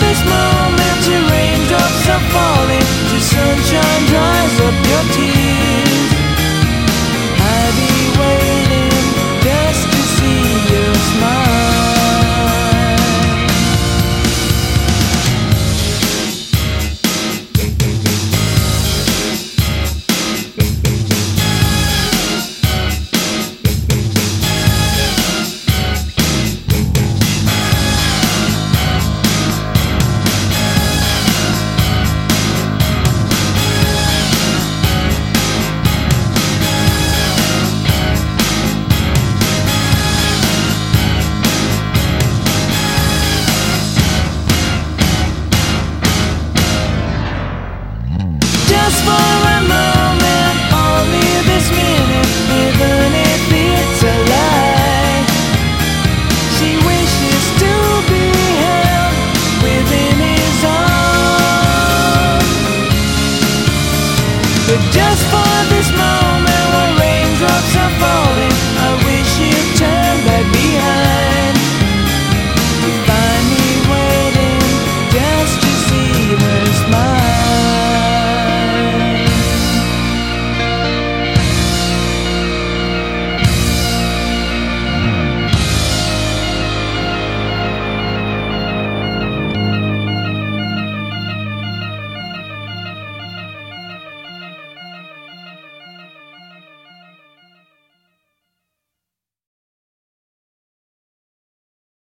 this moment, raindrops are falling, the sunshine dries up your tears.